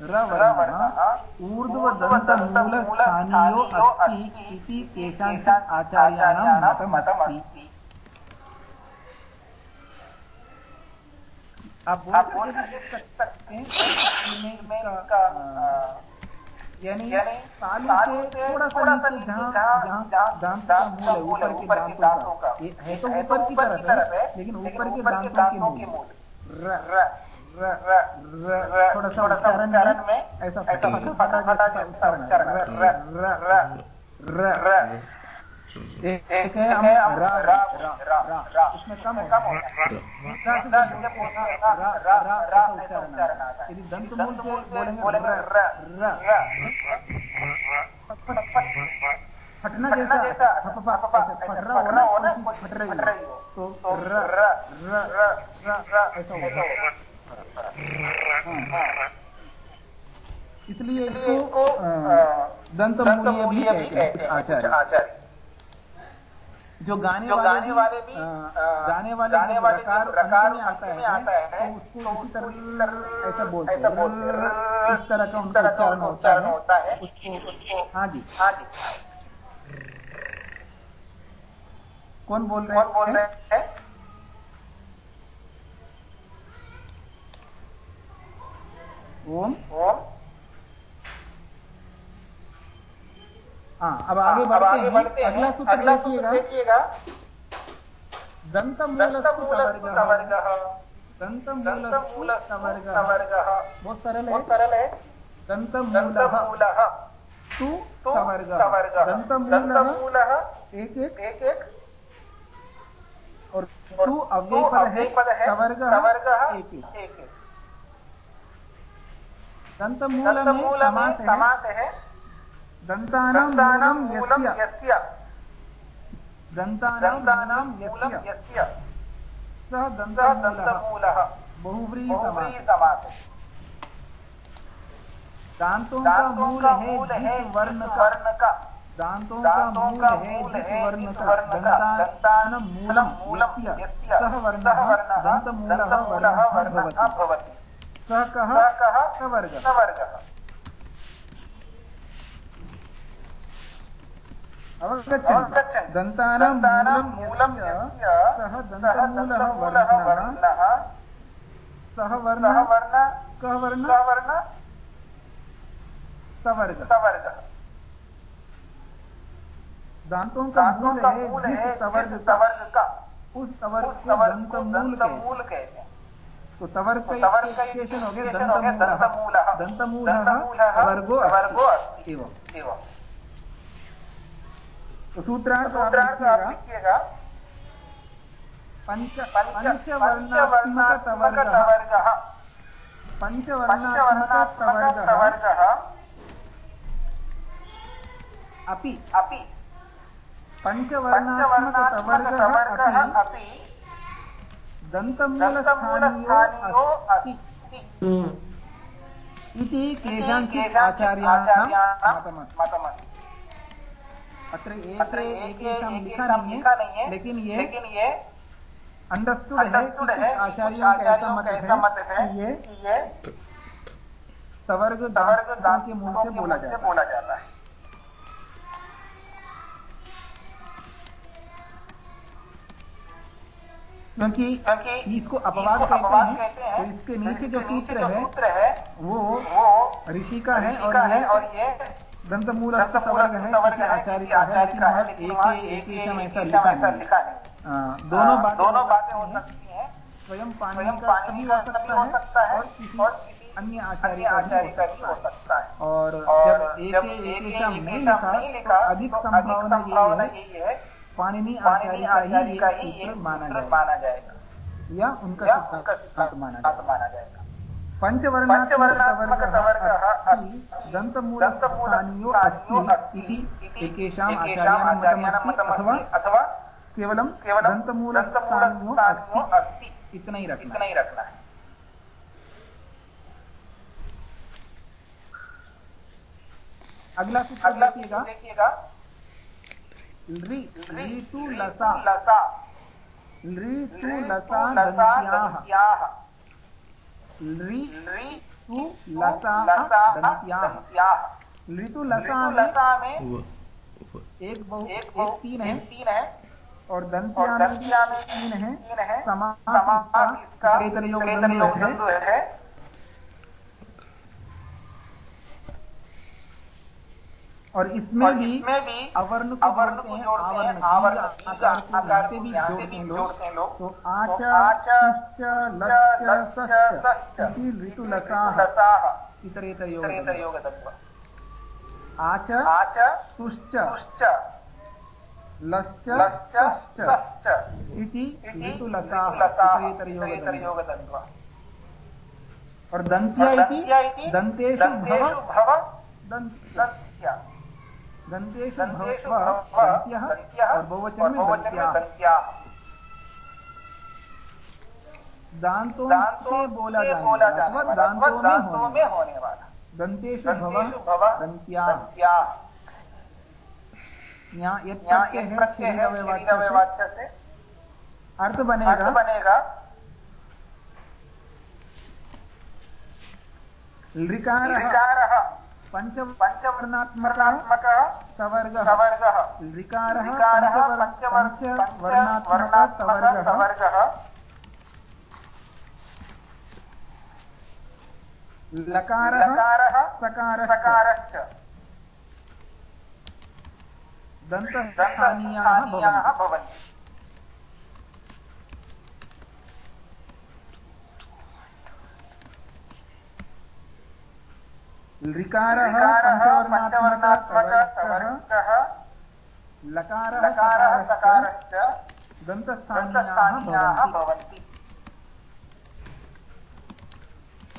A: रवर्णः ऊर्ध्वदन्तमूलस्थानीयो अस्ति इति केषाञ्चित् आचार्याणां मतमस्ति। आप बोल सकते हैं यानी तालू से थोड़ा सा नीचे जहाँ जहाँ दांत का मूल है ऊपर के दांतों का। है तो ऊपर की तरफ़ है लेकिन ऊपर के दांतों के मूल। र र। र। थोड़ा सा उच्चारण में ऐसा फटा फटा जैसा उच्चारण र र र र र एक है हम रा रा रा रा उसमें कम होता है। रा से रा रा रा ऐसा उच्चारण आता है यदि दंत मूल से बोलेंगे र र फटना जैसा फट फट रहा हो ना फट रही हो तो र र र र ऐसा होगा इसलिए इसको दंत मूल्य भी कहते हैं कुछ आचार्य। जो गाने जो गाने वाले भी गाने वाले गाने वाले प्रकार प्रकार में आता है, आता है तो उसको तो इसी तरह ऐसा बोलते हैं। इस तरह का उनका उच्चारण होता है। उसको हाँ जी। हाँ जी। कौन बोल रहे कौन बोल रहे हैं? ओम। ओम। हाँ अब आगे बढ़ते हैं। बढ़ते हैं। अगला सूत्र देखिएगा। बहुत सरल है। सरल है। दंत तु सवर्गः दंत एक एक। एक एक। और तु अव्यय पद है। सवर्गः एक एक। दंत में समास है। दन्तानां मूलं यस्य। दन्तानां मूलं यस्य। सः दन्तमूलः बहुव्रीहि दांतों का मूल है जिस वर्ण का दांतों का मूल है जिस वर्ण का दन्तान मूलम यस्य। सः वर्णः। दन्तमूलः वर्णः भवति। सः कः? सवर्गः। अवगच्छन्। दन्तानां मूलं यस्य सः दन्तमूलः वर्णः। सः वर्णः। कः वर्णः? सवर्ग। सवर्ग। दांतों का मूल है जिस सवर्ग का। उस सवर्ग को दंतमूल कहते हैं तो तवर्ग का स्टेशन हो गया दंतमूलः। दंतमूलः। वर्गो वर्गो एवं। तो सूत्रार्थ आप लिखिएगा पंच पंचवर्णात्मकतवर्गः पंचवर्णात्मकतवर्गः अपि। अपि। पंचवर्णात्मकतवर्गः अपि। दन्तमूलस्थानीयो अस्ति। इति केषाञ्चित् आचार्याणां मतमस्ति। अत्र एके एकेषां लिखा नहीं है लेकिन ये लेकिन ये अंडरस्टूड है कि आचार्यों का ऐसा मत है कि ये सवर्ग दांतों के मुँह से बोला जाता बोला जाता है। क्योंकि क्योंकि इसको अपवाद कहते हैं तो इसके नीचे जो सूत्र है वो ऋषि का है और ये दंतमूल सवर्ग है किसी आचार्य का है लेकिन वहाँ एक एक एक ऐसा लिखा नहीं दोनों बातें दोनों बातें हो सकती हैं। स्वयं पानी का भी हो सकता है और किसी अन्य आचार्य का भी हो सकता है और जब एक एक नहीं लिखा तो अधिक संभावना यही है पाणिनि आचार्य का ही ये माना जाएगा। या उनका सिद्धांत माना जाएगा। पञ्चवर्णात्मकवर्गः दन्तमूलस्थानीयो अस्ति इति एकेषाम् आचार्याणां मतमस्ति अथवा केवलं दन्तमूलस्थानीयो अस्ति इतना ही रखना ही रखना है अगला सूत्र अगला देखिएगा। ऋतु लसा। लसा। ऋतु लसा दन्त्याः। लृ तु लसा लसा में एक बहु एक तीन है। तीन है। और दंतिया में तीन है। समा इसका है। और इसमें भी अवर्ण को जोड़ते हैं आवरण आकार को भी जोड़ते हैं लोग। तो आच शुश्च लश्च सश्च इति ऋतु लसाः इतरेतरयोग आच तुश्च लश्च सश्च। इति ऋतु लसाः इतरेतरयोग और दन्त्या इति दन्तेषु भव। दन्त्या दन्तेषु भव दन्त्यः और बहुवचन में दन्त्याः। दांतों से बोला जाएगा अथवा दांतों में होने वाला। दंतेषु भव दन्त्याः। यहाँ यत् प्रत्यय है से अर्थ बनेगा। बनेगा। ऋकारः। पंच पंचवर्णात्मक सवर्ग सवर्ग। ऋकारः पंचवर्णात्मक सवर्ग लकारः सकारश्च। दन्तस्थानीयाः भवन्ति। पञ्चवर्णात्मकः लकारः सकारश्च दन्तस्थानीयाः भवन्ति।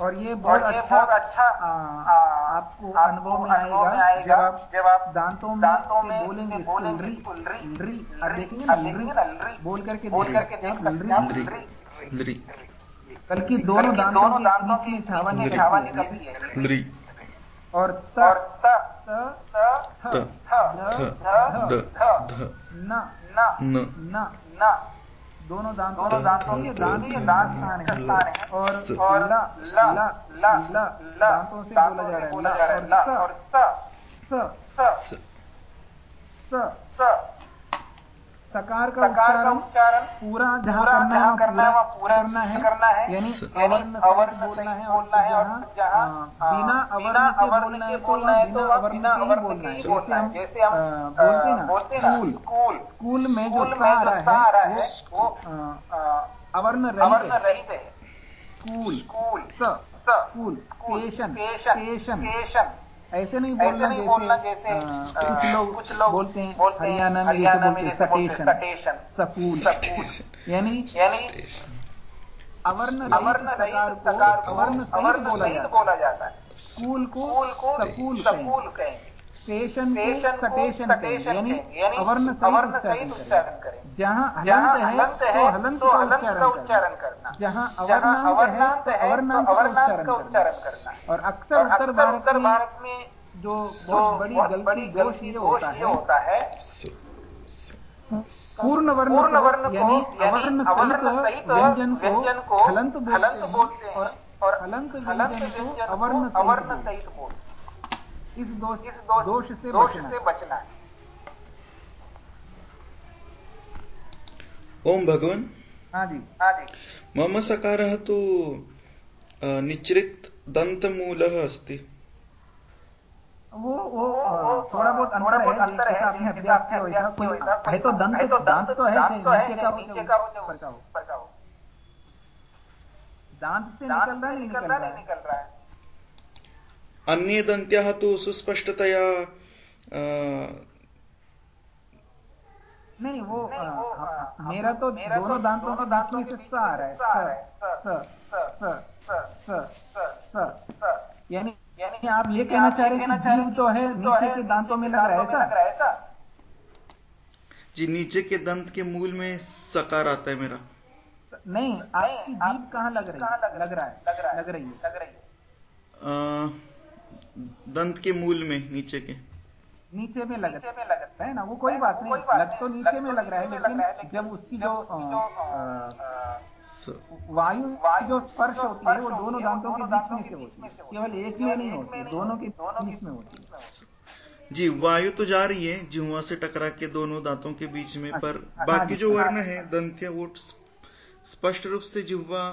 A: और ये बहुत अच्छा अच्छा आपको अनुभव में आएगा जब आप जब आप दांतों में दांतों में बोलेंगे बोलेंगे देखेंगे ना बोल करके बोल करके कल की दोनों दांतों के बीच में से हवा निकलती है। और त त त थ
E: त
A: ध
E: थ द ध
A: न न
E: न
A: न न दोनों दांतों दोनों दांतों के दांत ये दांत स्थान है है और और ल ल ल ल दांतों से बोला जा रहा है ल और स स स स सकार का उच्चारण पूरा जहाँ करना है करना है पूरा करना है। करना है। यानी अवर्ण अवर्ण बोलना है बोलना है और जहाँ बिना अवर्ण के बोलना है तो बिना अवर्ण के ही बोलना है। जैसे हम बोलते हैं बोलते हैं स्कूल। स्कूल। में जो सा आ रहा है वो अवर्ण रहित है। स्कूल। स्कूल। स। स्कूल। स्टेशन। स्टेशन। स्टेशन। ऐसे नहीं बोलना नहीं बोलना जैसे कुछ लोग कुछ लोग बोलते हैं हरियाणा में जैसे बोलते हैं सटेशन सपूल यानी यानी अवर्ण अवर्ण सकार को अवर्ण सहित बोला जाता है। स्कूल को स्कूल सपूल कहेंगे। स्टेशन को सटेशन कहेंगे यानी अवर्ण सहित उच्चारण करें। जहाँ हलंत है तो हलंत का उच्चारण करना। जहाँ अवर्णांत है तो अवर्णांत का उच्चारण करना। और अक्सर उत्तर भारत में जो बहुत बड़ी गलती दोष ये होता है। पूर्ण वर्ण पूर्ण वर्ण यानी अवर्ण सहित व्यंजन को हलंत बोलते हैं। और हलंत व्यंजन को अवर्ण सहित बोलते इस दोष इस दोष से से बचना। है
E: ओम भगवान।
A: हाँ जी। हाँ जी।
E: मम सकारः तु अस्ति।
A: वो वो थोड़ा बहुत अंतर है अंतर है आपने अभ्यास किया हुआ कोई है तो दंत तो दांत तो है नीचे का नीचे का ऊपर का ऊपर का दांत से निकल रहा है निकल रहा है।
E: अन्ये दन्त्याः तु सुस्पष्टतया
A: नहीं वो मेरा तो दोनों दांतों के बीच में से स आ रहा है स स स स स यानी यानी आप ये कहना चाह रहे हैं जीव तो है नीचे के दांतों में लग रहा है ऐसा
E: जी नीचे के दंत के मूल में सकार आता है मेरा।
A: नहीं आपकी जीव कहाँ लग रही है? लग रहा है? लग रही है लग रही है।
E: दंत के मूल में नीचे के।
A: नीचे में लग लगता है ना? वो कोई बात नहीं। लग तो नीचे में लग रहा है लेकिन जब उसकी जो वायु जो स्पर्श होती है वो दोनों दांतों के बीच में से होती है। केवल एक में नहीं होती दोनों के बीच में होती है।
E: जी वायु तो जा रही है जिहुआ से टकरा के दोनों दांतों के बीच में पर
A: अच्छा,
E: बाकी
A: हाँ
E: जो वर्ण है दंत्या वो स्पष्ट रूप से जिहुआ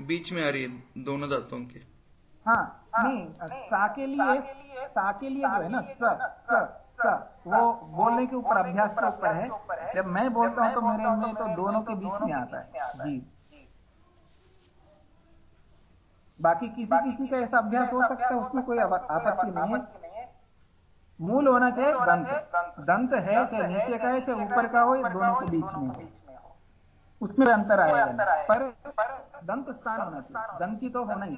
E: बीच में आ रही है दोनों दांतों के।
A: हाँ नहीं सा के लिए सा के लिए जो है ना स स स वो बोलने के ऊपर अभ्यास के ऊपर है। जब मैं बोलता हूँ तो मेरे में तो दोनों के बीच में आता है। जी। बाकी किसी किसी का ऐसा अभ्यास हो सकता है उसमें कोई आपत्ति नहीं है। मूल होना चाहिए दंत। दंत। है चाहे नीचे का है चाहे ऊपर का हो या दोनों के बीच में हो। उसमें अंतर आएगा पर दंत स्थान होना चाहिए। दंती तो होना ही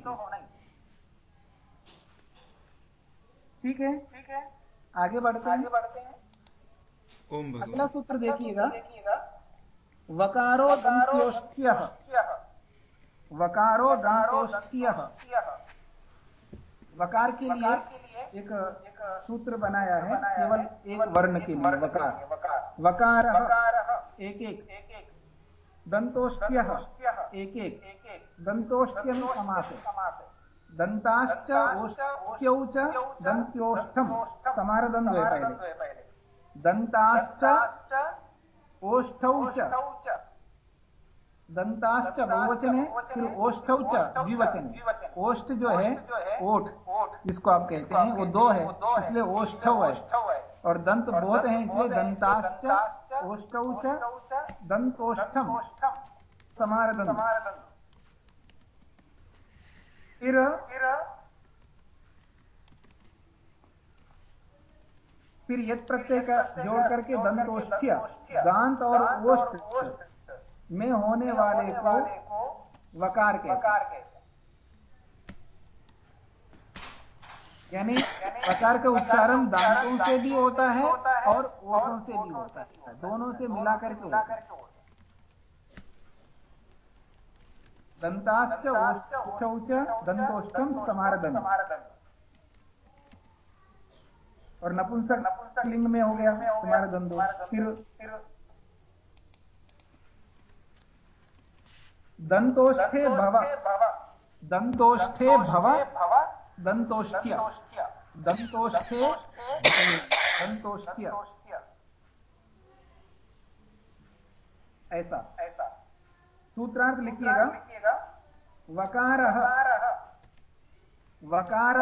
A: ठीक है? ठीक है। आगे बढ़ते हैं। बढ़ते हैं।
E: ओम
A: अगला सूत्र देखिएगा। वकारो दंत्योष्ठ्य। वकारो दंतोष्ठ्य वकार के लिए एक सूत्र बनाया है। केवल एक वर्ण के लिए वकार। वकार। एक एक। दंतोष्ठ्य एक। एक दंतोष्ठ्यम समास दंताश्च ओष्ठ्यौ च दंत्योष्ठम समार द्वंद्व है पहले। दंताश्च ओष्ठौ च। दंताश्च बहुवचन है फिर ओष्ठौ द्विवचन। ओष्ठ जो है ओठ। जिसको आप कहते हैं वो दो है इसलिए ओष्ठौ है। और दंत बहुत है इसलिए दंताश्च ओष्ठौ दंतोष्ठम। समार फिर फिर यद प्रत्यय का जोड़ करके दंतोष्ठ्य दांत और ओष्ठ में होने वाले को वकार के यानी वकार का उच्चारण दांतों से भी होता है और ओठों से भी होता है। दोनों से मिलाकर के होता है। दंताश्च ओष्ठौ च दंतोष्ठम समारदन। और नपुंसक नपुंसक लिंग में हो गया तुम्हारा दंदो फिर दंतोष्ठे भव। दंतोष्ठे भव। दंतोष्ठ्य। दंतोष्ठे दंतोष्ठ्य। ऐसा ऐसा। सूत्रार्थ लिखिएगा। वकार। वकार।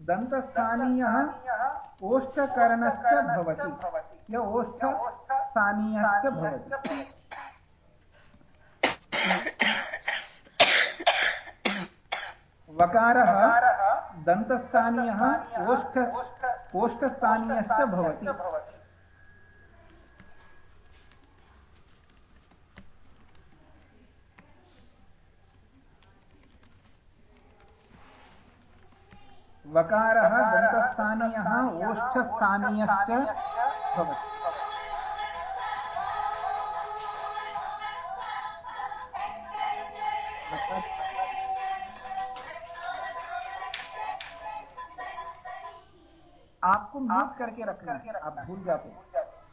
A: दंतस्थानीय ओष्ठकर्णश्च भवति। या ओष्ठस्थानीयश्च भवति। वकारः दन्तस्थानीयः ओष्ठ ओष्ठस्थानीयश्च भवति। वकारः दन्तस्थानीयः, ओष्ठस्थानीयश्च। भवति आपको म्यूट करके रखना है। आप भूल जाते हैं।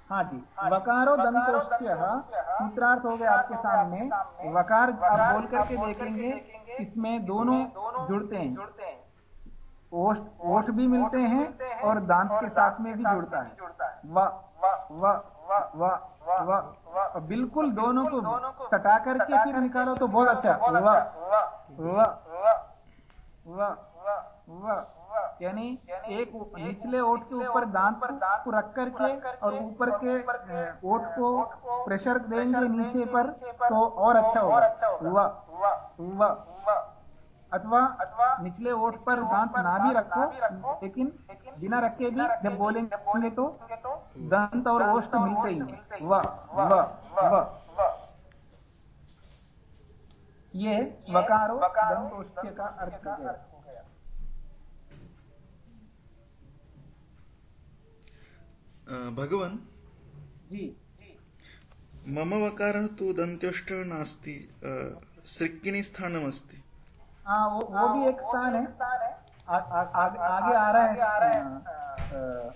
A: हाँ जी, वकारो दंतोष्ठ्य, सूत्रार्थ हो गया आपके सामने। वकार आप बोल करके देखेंगे, इसमें दोनों जुड़ते हैं। ओठ ओठ भी मिलते हैं और दांत के साथ में भी जुड़ता है व व व व बिल्कुल दोनों को सटा करके फिर निकालो तो बहुत अच्छा व व व व यानी एक निचले ओठ के ऊपर दांत को रख करके और ऊपर के ओठ को प्रेशर देंगे नीचे पर तो और अच्छा होगा अथवा निचले ओठ पर दांत ना भी रखो लेकिन बिना रखे भी जब बोलेंगे तो दंत और ओष्ठ मिलते ही व व व। ये वकारो दंत का अर्थ हो गया।
E: भगवन्
A: जी।
E: मम वकारः तु दन्त्योष्ठ नास्ति सृक्किणी स्थानमस्ति।
A: हाँ वो, वो भी एक स्थान है। आगे आ रहा है।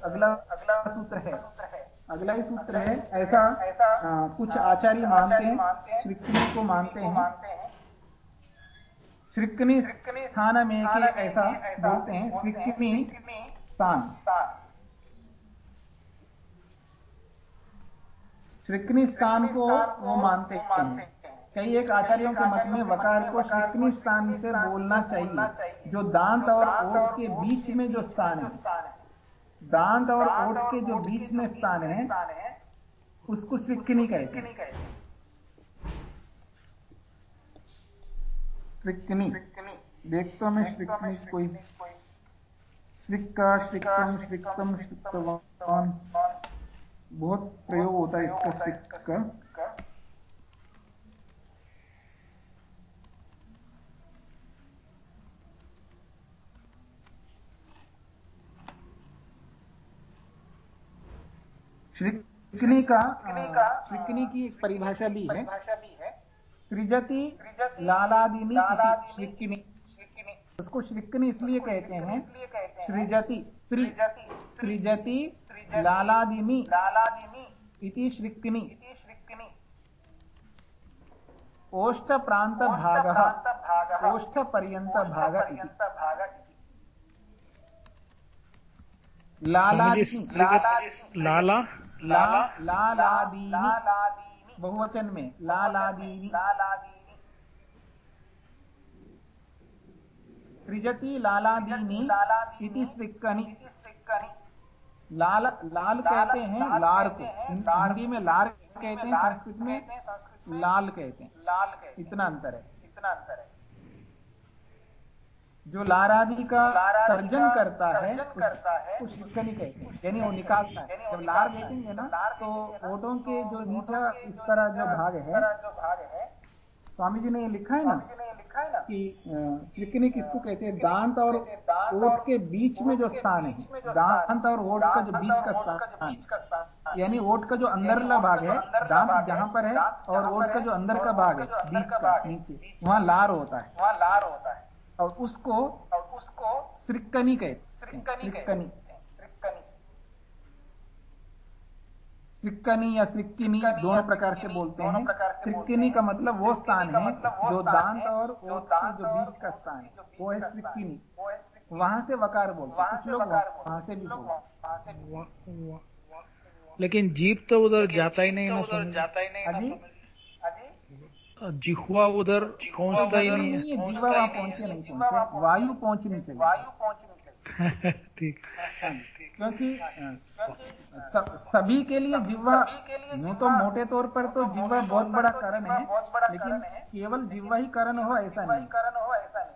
A: अगला अगला सूत्र है। अगला ही सूत्र है। ऐसा कुछ आचार्य मानते हैं। श्रीकृष्ण को मानते हैं। श्रीकृष्ण स्थान में के ऐसा बोलते हैं। श्रीकृष्ण स्थान। श्रीकृष्ण स्थान को वो मानते हैं। कई एक आचार्यों के मत में वकार को शिकनी स्थान से बोलना चाहिए? जो दांत और ओट के बीच में जो स्थान है। दांत और ओट के जो बीच में स्थान है, उसको श्रिक्नी कहते। हैं श्रिक्नी देखता मैं श्रिक्नी कोई। श्रिक्का श्रिक्तम श्रिक्तम श्रिक्तवान बहुत प्रयोग होता है इसका श्रिक का श्रिकनी का श्रिकनी की एक परिभाषा भी है। सृजति लालादिनी श्रिकनी। उसको श्रिकनी इसलिए कहते हैं सृजति श्री सृजति लालादिनी। इति श्रिकनी। ओष्ठ प्रांत भाग ओष्ठ पर्यंत भाग
B: लाला लाला
A: ला लादीनी बहुवचन में लालादीनी सृजति लालादीनी इति स्विक्कनि लाल लाल कहते हैं लार को हिंदी में लार कहते हैं संस्कृत में लाल कहते हैं लाल इतना अंतर है इतना अंतर है जो लारादि का सर्जन करता है उसको शिकनी कहते हैं यानी वो निकालता है। जब लार देखेंगे ना तो ओटों के जो नीचा इस तरह जो भाग है स्वामी जी ने ये लिखा है ना कि चिकनी किसको कहते हैं? दांत और ओट के बीच में जो स्थान है। दांत और ओट का जो बीच का स्थान यानी ओट का जो अंदरला भाग है दांत जहाँ पर है और ओट का जो अंदर का भाग है बीच का नीचे। वहाँ लार होता है। वहाँ लार होता है। और उसको और उसको श्रिकनी कहते श्रिकनी श्रिकनी। या श्रिक्किनी दोनों प्रकार से बोलते हैं। श्रिक्किनी का मतलब वो स्थान है जो दांत और जो बीच का स्थान है। वो है श्रिक्किनी वहाँ से वकार बोलते हैं। कुछ लोग वहाँ से भी बोलते
B: लेकिन जीप तो उधर जाता ही नहीं ना जाता ही नहीं जिहुआ उधर पहुँचता ही नहीं है।
A: जिहुआ वहाँ पहुँचे नहीं पहुँचे। वायु पहुंचनी चाहिए वायु पहुंचनी चाहिए *laughs*
B: ठीक।
A: क्योंकि *laughs* सभी के लिए जिह्वा यूँ तो मोटे तौर पर तो जिह्वा बहुत बड़ा कारण है लेकिन केवल जिह्वा ही कारण हो ऐसा नहीं। कारण हो ऐसा नहीं।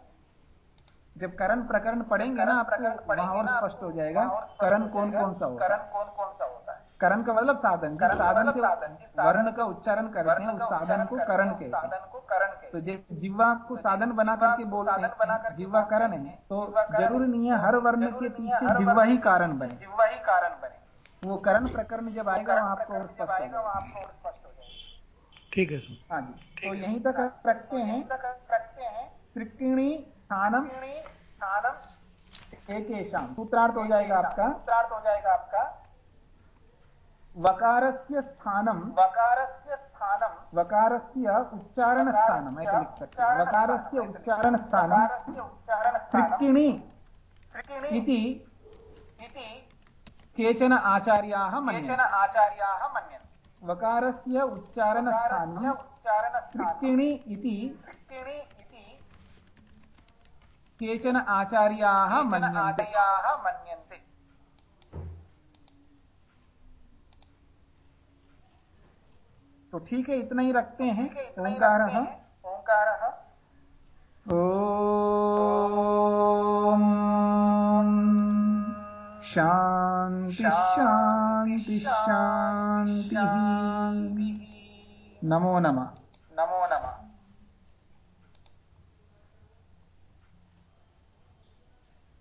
A: जब करण प्रकरण पढ़ेंगे ना आपको वहाँ और स्पष्ट हो जाएगा करण कौन कौन सा होगा। करण का मतलब साधन। जिस साधन से वर्ण का उच्चारण करते हैं उस साधन को करण कहते हैं। तो जैसे जिवा को साधन बना करके बोलते हैं जिवा करण है तो ज़रूरी नहीं है हर वर्ण के पीछे जिवा ही कारण बने। जिवा ही कारण बने। वो करण प्रकरण जब आएगा वहाँ आपको और स्पष्ट हो
B: ठीक है सर
A: हाँ जी। तो यहीं तक रखते हैं। श्रिकिणी स्थानम एक सूत्रार्थ हो जाएगा आपका। सूत्रार्थ हो जाएगा आपका। वकारस्य स्थानं वकारस्य स्थानं वकारस्य उच्चारणस्थानम् ऐसे लिख सकते हैं। वकारस्य उच्चारणस्थानं सृक्किणि इति केचन आचार्याः मन्यन्ते। आचार्याः मन्यन्ते। वकारस्य उच्चारणस्थानं सृक्किणि इति केचन आचार्याः मन्यन्ते। तो ठीक है इतना ही रखते हैं। ओंकार ओंकार शांति शांति। शांति। नमो नमः।